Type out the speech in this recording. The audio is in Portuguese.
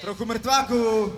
Trochu mrtváku!